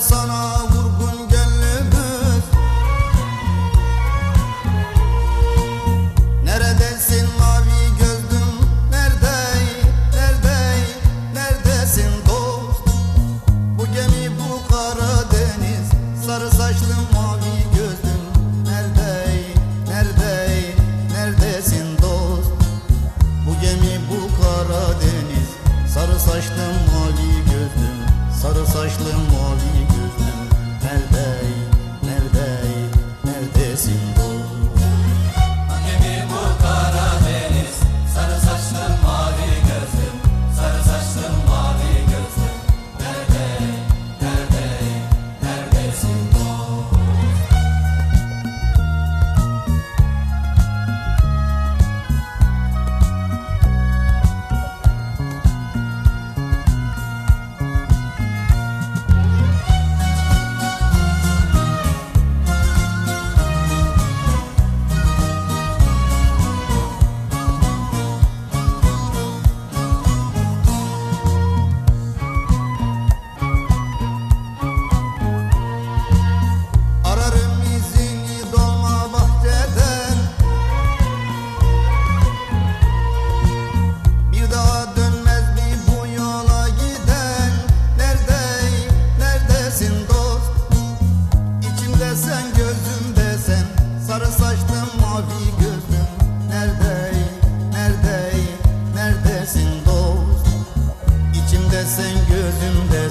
sana.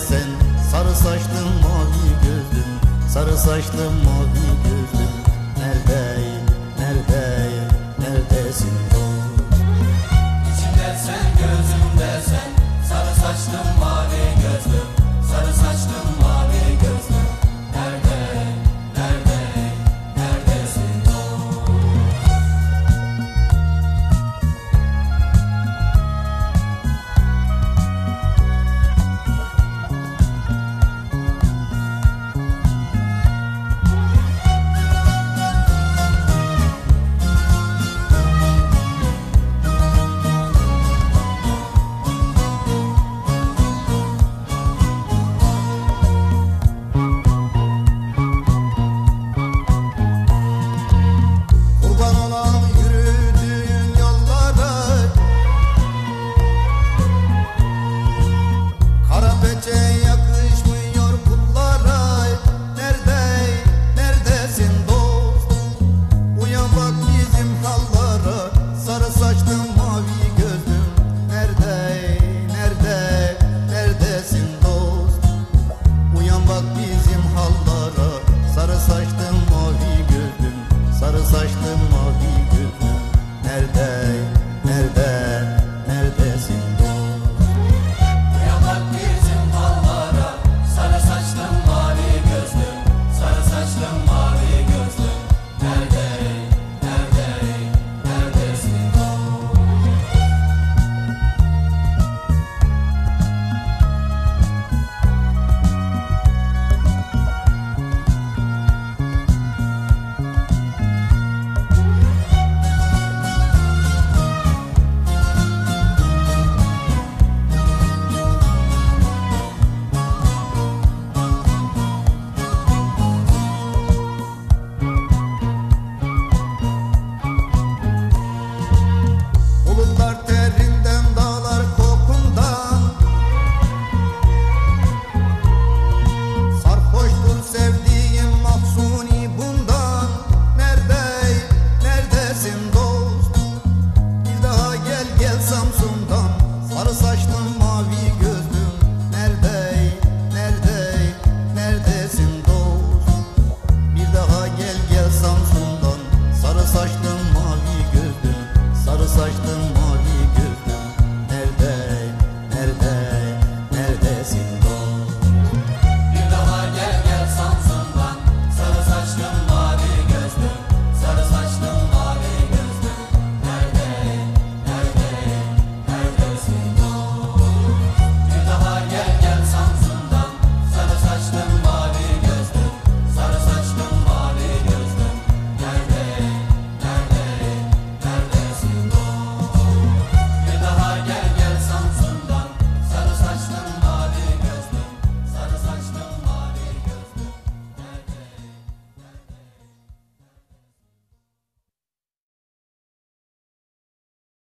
sen. Sarı saçlım mavi gözlüm Sarı saçlım mavi gözlüm